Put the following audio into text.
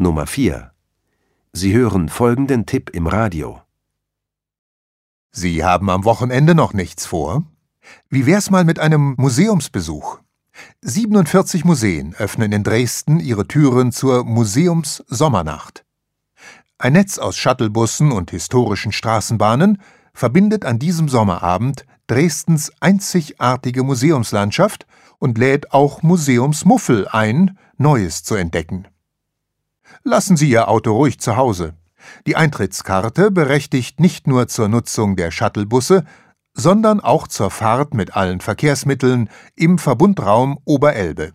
Nummer 4. Sie hören folgenden Tipp im Radio. Sie haben am Wochenende noch nichts vor? Wie wär's mal mit einem Museumsbesuch? 47 Museen öffnen in Dresden ihre Türen zur Museumssommernacht. Ein Netz aus Shuttlebussen und historischen Straßenbahnen verbindet an diesem Sommerabend Dresdens einzigartige Museumslandschaft und lädt auch Museumsmuffel ein, Neues zu entdecken. Lassen Sie Ihr Auto ruhig zu Hause. Die Eintrittskarte berechtigt nicht nur zur Nutzung der Shuttlebusse, sondern auch zur Fahrt mit allen Verkehrsmitteln im Verbundraum Oberelbe.